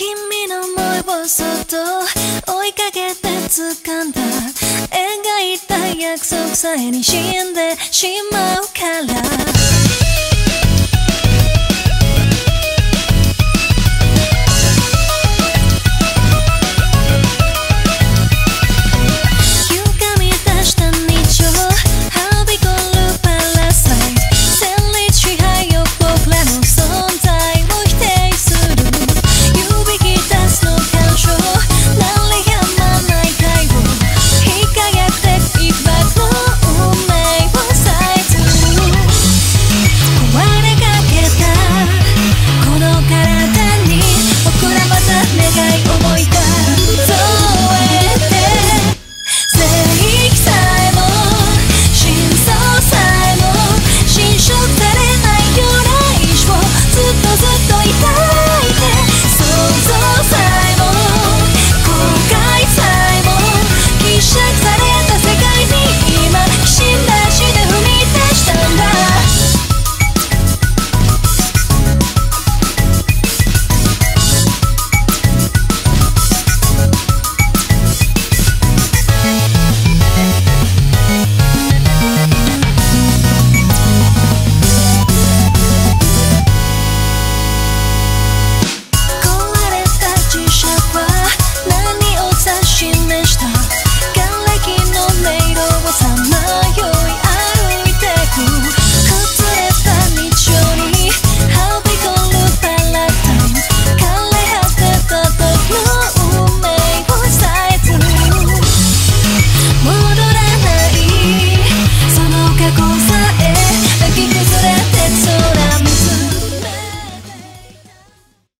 君の想いをそっと追いかけて掴んだ。描いた約束さえに死んでしまうから。